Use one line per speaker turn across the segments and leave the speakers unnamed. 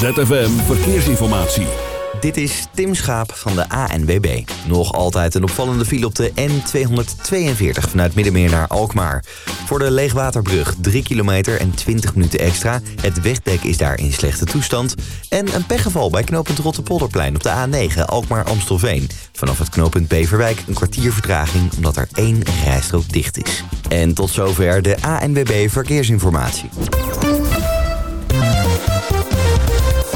ZFM Verkeersinformatie.
Dit is Tim Schaap van de ANWB. Nog altijd een opvallende file op de N242 vanuit Middenmeer naar Alkmaar. Voor de Leegwaterbrug 3 kilometer en 20 minuten extra. Het wegdek is daar in slechte toestand. En een pechgeval bij knooppunt Rotterpolderplein op de A9 Alkmaar-Amstelveen. Vanaf het knooppunt Beverwijk een kwartier vertraging omdat er één rijstrook dicht is. En tot zover de ANWB Verkeersinformatie.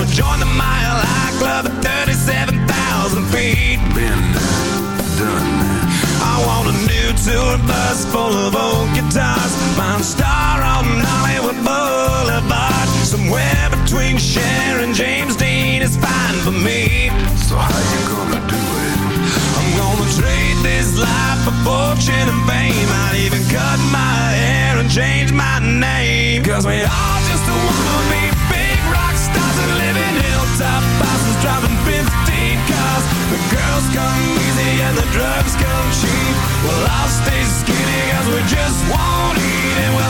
Gonna join the Mile High Club at 37,000 feet.
Been done.
I want a new tour bus full of old guitars. Mine star on Hollywood Boulevard. Somewhere between Cher and James Dean is fine for me.
So how you gonna do it?
I'm gonna trade this life for fortune and fame. I'd even cut my hair and change my name. Cause we all just wanna be big driving 15 cars. The girls come easy and the drugs come cheap. Well, I'll stay skinny cause we just won't eat. And we'll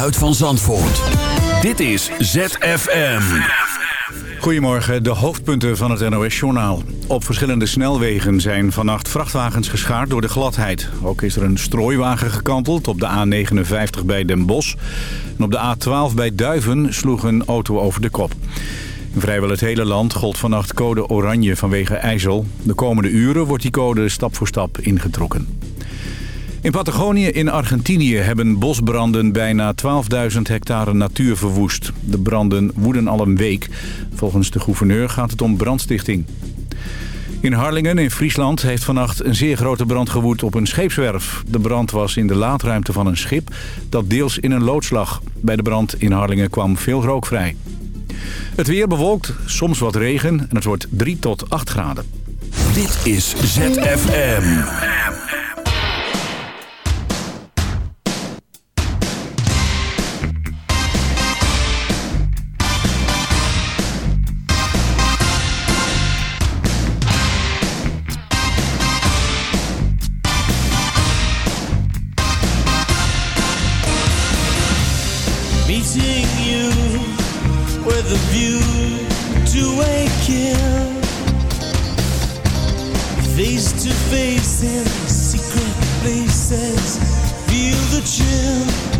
Geluid van Zandvoort. Dit is ZFM.
Goedemorgen, de hoofdpunten van het NOS-journaal. Op verschillende snelwegen zijn vannacht vrachtwagens geschaard door de gladheid. Ook is er een strooiwagen gekanteld op de A59 bij Den Bosch. En op de A12 bij Duiven sloeg een auto over de kop. In vrijwel het hele land gold vannacht code oranje vanwege ijzel. De komende uren wordt die code stap voor stap ingetrokken. In Patagonië in Argentinië hebben bosbranden bijna 12.000 hectare natuur verwoest. De branden woeden al een week. Volgens de gouverneur gaat het om brandstichting. In Harlingen in Friesland heeft vannacht een zeer grote brand gewoed op een scheepswerf. De brand was in de laadruimte van een schip dat deels in een loods lag. Bij de brand in Harlingen kwam veel rook vrij. Het weer bewolkt, soms wat regen en het wordt 3 tot 8 graden.
Dit is ZFM.
In secret places. Feel the chill.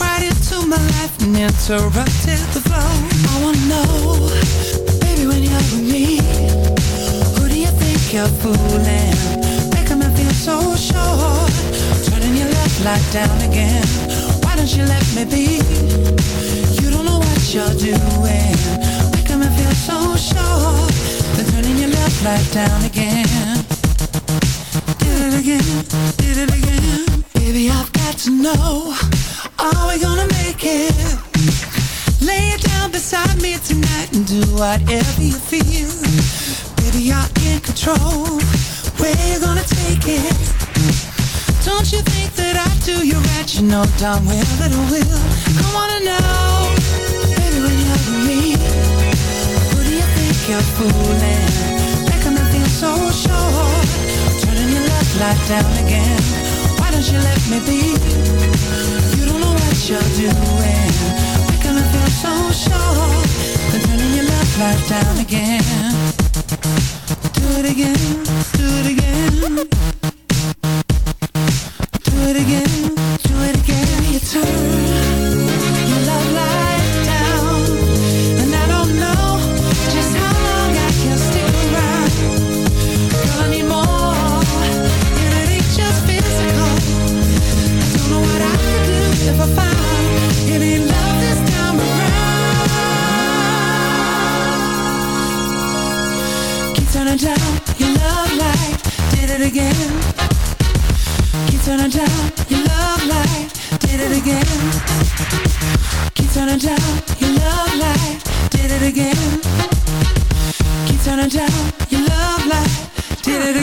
Right into my life and interrupted the flow. I wanna know, baby, when you're with me, who do you think you're fooling? Making me feel so sure. Turning your left light down again. Why don't you let me be? You don't know what you're doing. Making me feel so sure. Then turning your left light down again. Did it again, did it again. Baby, I've got to know. Are we gonna make it? Lay it down beside me tonight and do whatever you feel. Baby, you're in control. Where you gonna take it? Don't you think that I do you right? You know darn well that I will. I wanna know, baby, when you're with me, who do you think you're fooling? Making me feel so sure. Turning your left light down again. Why don't you let me be? You're doing. Making me feel so sure. Then turning your left light down again. Do it again, do it again.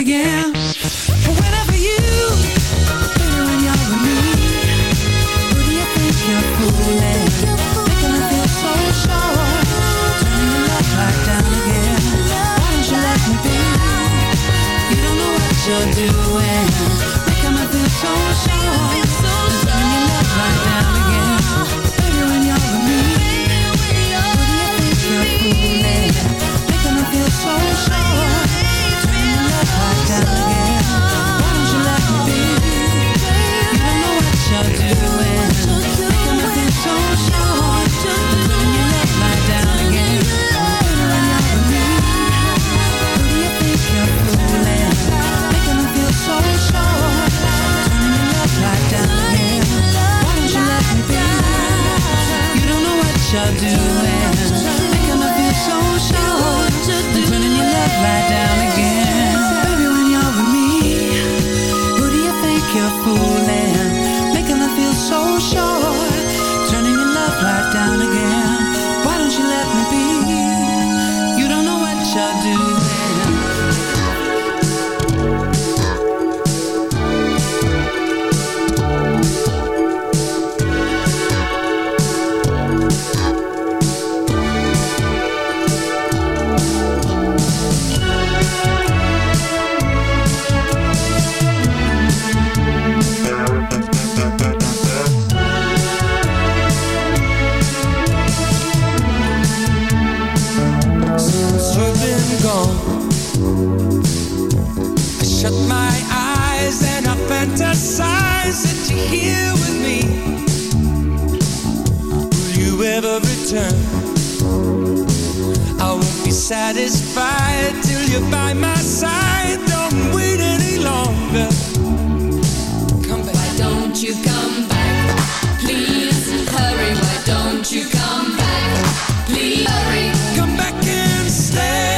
Again. Whenever what Will you ever return? I won't be satisfied till you're by my side. Don't wait any longer. Come back.
Why don't you come back? Please hurry. Why don't you come back? Please hurry.
Come back and stay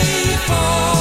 for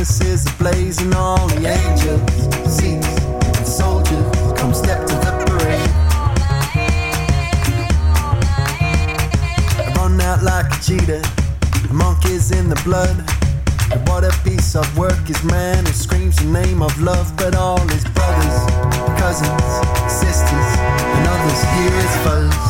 is ablaze, and all the angels, seats, and soldiers come step to the parade. I run out like a cheetah, the monkeys in the blood. And what a piece of work is man who screams the name of love, but all his brothers, cousins, sisters, and others hear his fuzz.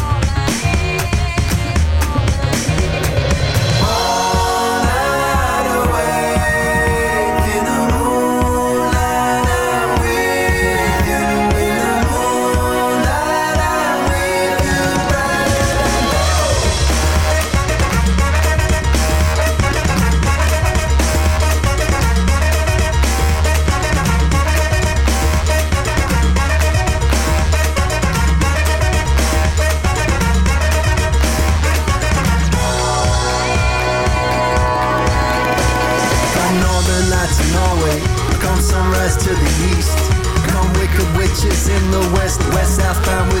west,
west, southbound.